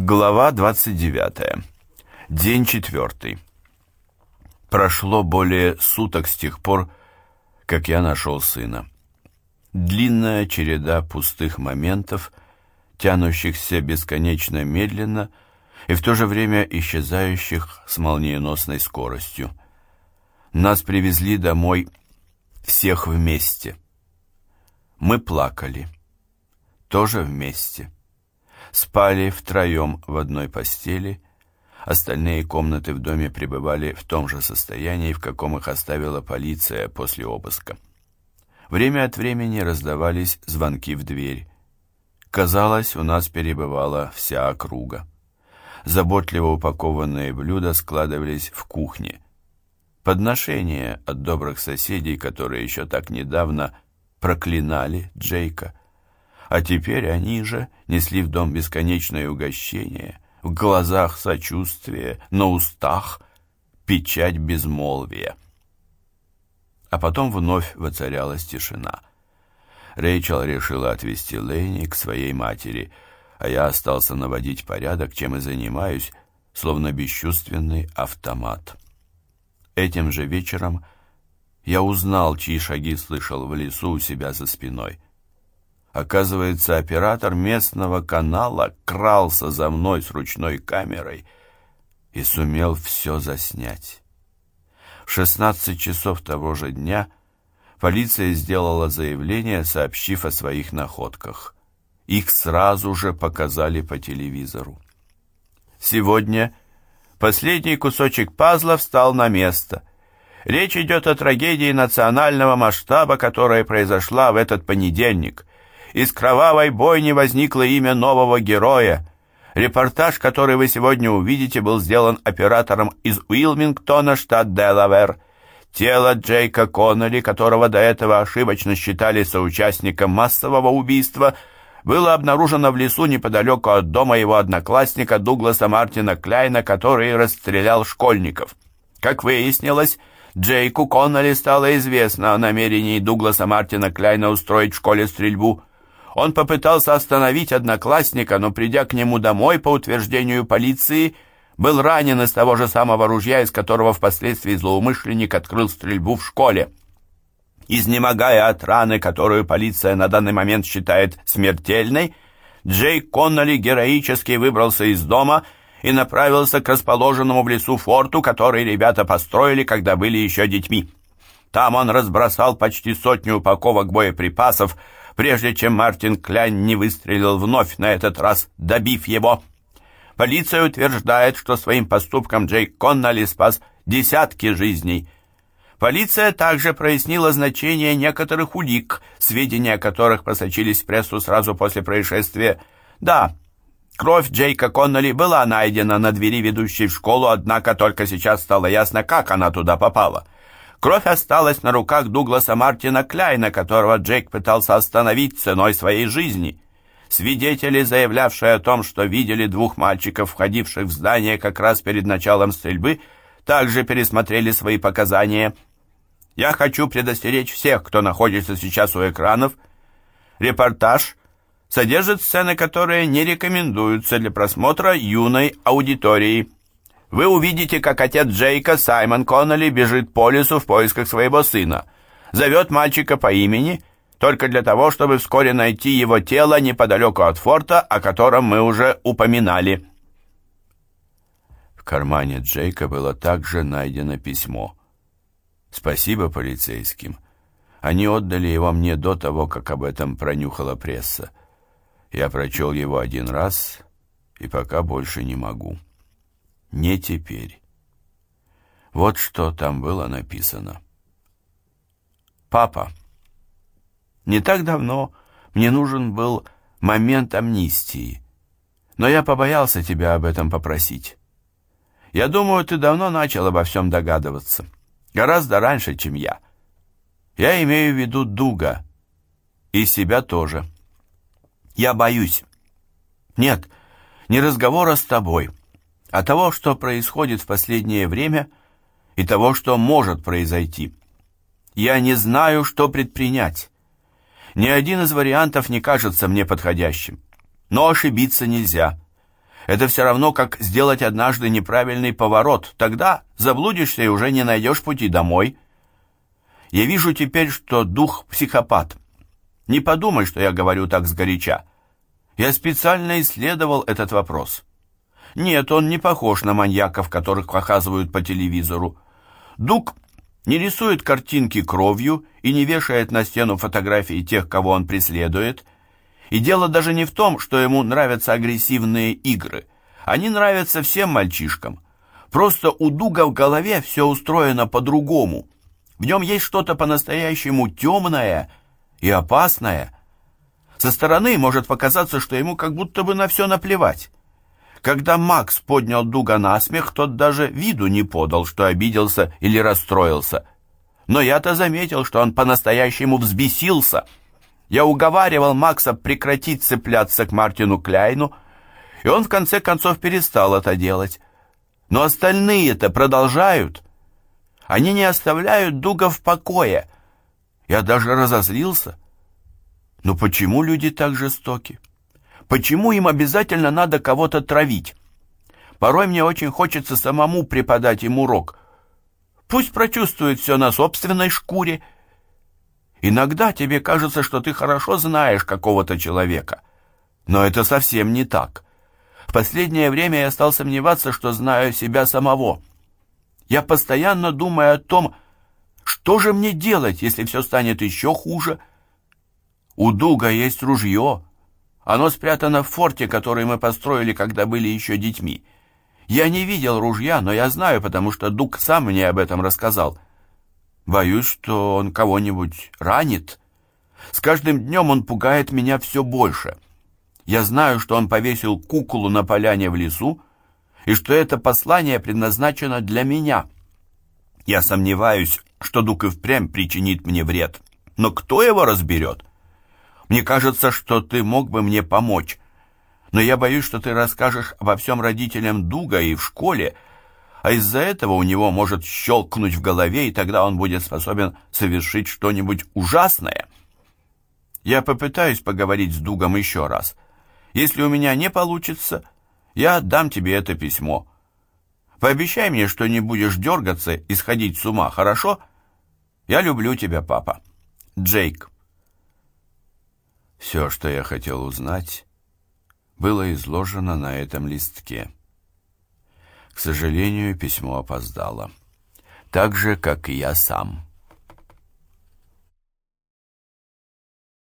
Глава 29. День четвертый. Прошло более суток с тех пор, как я нашел сына. Длинная череда пустых моментов, тянущихся бесконечно медленно и в то же время исчезающих с молниеносной скоростью. Нас привезли домой всех вместе. Мы плакали. Тоже вместе спали втроем в одной постели, остальные комнаты в доме пребывали в том же состоянии, в каком их оставила полиция после обыска. Время от времени раздавались звонки в дверь. Казалось, у нас перебывала вся округа. Заботливо упакованные блюда складывались в кухне. Подношения от добрых соседей, которые еще так недавно проклинали Джейка – а теперь они же несли в дом бесконечное угощение, в глазах сочувствие, на устах печать безмолвия. А потом вновь воцарялась тишина. Рэйчел решила отвезти Лэйни к своей матери, а я остался наводить порядок, чем и занимаюсь, словно бесчувственный автомат. Этим же вечером я узнал, чьи шаги слышал в лесу у себя за спиной — Оказывается, оператор местного канала крался за мной с ручной камерой и сумел все заснять. В 16 часов того же дня полиция сделала заявление, сообщив о своих находках. Их сразу же показали по телевизору. Сегодня последний кусочек пазла встал на место. Речь идет о трагедии национального масштаба, которая произошла в этот понедельник. Из кровавой бойни возникло имя нового героя. Репортаж, который вы сегодня увидите, был сделан оператором из Уилмингтона, штат Делавер. Тело Джейка Коннелли, которого до этого ошибочно считали соучастником массового убийства, было обнаружено в лесу неподалеку от дома его одноклассника Дугласа Мартина Кляйна, который расстрелял школьников. Как выяснилось, Джейку Коннелли стало известно о намерении Дугласа Мартина Кляйна устроить в школе стрельбу. Он попытался остановить одноклассника, но, придя к нему домой, по утверждению полиции, был ранен из того же самого ружья, из которого впоследствии злоумышленник открыл стрельбу в школе. Изнемогая от раны, которую полиция на данный момент считает смертельной, Джейк Конноли героически выбрался из дома и направился к расположенному в лесу форту, который ребята построили, когда были еще детьми. Там он разбросал почти сотню упаковок боеприпасов, прежде чем Мартин Кляйн не выстрелил вновь, на этот раз добив его. Полиция утверждает, что своим поступком Джейк Конноли спас десятки жизней. Полиция также прояснила значение некоторых улик, сведения о которых просочились в прессу сразу после происшествия. Да, кровь Джейка Конноли была найдена на двери, ведущей в школу, однако только сейчас стало ясно, как она туда попала. Кровь осталась на руках Дугласа Мартина Кляйна, которого Джейк пытался остановить ценой своей жизни. Свидетели, заявлявшие о том, что видели двух мальчиков, входивших в здание как раз перед началом стрельбы, также пересмотрели свои показания. Я хочу предостеречь всех, кто находится сейчас у экранов. Репортаж содержит сцены, которые не рекомендуются для просмотра юной аудитории. Вы увидите, как отец Джейка, Саймон Коннелли, бежит по лесу в поисках своего сына. Зовет мальчика по имени, только для того, чтобы вскоре найти его тело неподалеку от форта, о котором мы уже упоминали. В кармане Джейка было также найдено письмо. Спасибо полицейским. Они отдали его мне до того, как об этом пронюхала пресса. Я прочел его один раз и пока больше не могу не теперь. Вот что там было написано. «Папа, не так давно мне нужен был момент амнистии, но я побоялся тебя об этом попросить. Я думаю, ты давно начал обо всем догадываться, гораздо раньше, чем я. Я имею в виду Дуга и себя тоже. Я боюсь. Нет, не разговора с тобой» а того, что происходит в последнее время, и того, что может произойти. Я не знаю, что предпринять. Ни один из вариантов не кажется мне подходящим. Но ошибиться нельзя. Это все равно, как сделать однажды неправильный поворот. Тогда заблудишься и уже не найдешь пути домой. Я вижу теперь, что дух психопат. Не подумай, что я говорю так сгоряча. Я специально исследовал этот вопрос. Нет, он не похож на маньяков, которых показывают по телевизору. Дуг не рисует картинки кровью и не вешает на стену фотографии тех, кого он преследует – и дело даже не в том, что ему нравятся агрессивные игры. Они нравятся всем мальчишкам. Просто у Дуга в голове все устроено по-другому. В нем есть что-то по-настоящему темное и опасное. Со стороны может показаться, что ему как будто бы на все наплевать. Когда Макс поднял Дуга на смех, тот даже виду не подал, что обиделся или расстроился. Но я-то заметил, что он по-настоящему взбесился – я уговаривал Макса прекратить цепляться к Мартину Кляйну, и он в конце концов перестал это делать. Но остальные-то продолжают. Они не оставляют Дуга в покое. Я даже разозлился. Но почему люди так жестоки? Почему им обязательно надо кого-то травить? Порой мне очень хочется самому преподать им урок. Пусть прочувствует все на собственной шкуре — Иногда тебе кажется, что ты хорошо знаешь какого-то человека. Но это совсем не так. В последнее время я стал сомневаться, что знаю себя самого. Я постоянно думаю о том, что же мне делать, если все станет еще хуже. У Дуга есть ружье. Оно спрятано в форте, который мы построили, когда были еще детьми. Я не видел ружья, но я знаю, потому что Дуг сам мне об этом рассказал. Боюсь, что он кого-нибудь ранит. С каждым днем он пугает меня все больше. Я знаю, что он повесил куклу на поляне в лесу, и что это послание предназначено для меня. Я сомневаюсь, что Дук и впрямь причинит мне вред. Но кто его разберет? Мне кажется, что ты мог бы мне помочь. Но я боюсь, что ты расскажешь обо всем родителям Дуга и в школе, а из-за этого у него может щелкнуть в голове, и тогда он будет способен совершить что-нибудь ужасное. Я попытаюсь поговорить с Дугом еще раз. Если у меня не получится, я отдам тебе это письмо. Пообещай мне, что не будешь дергаться и сходить с ума, хорошо? Я люблю тебя, папа. Джейк. Все, что я хотел узнать, было изложено на этом листке. К сожалению, письмо опоздало. Так же, как и я сам.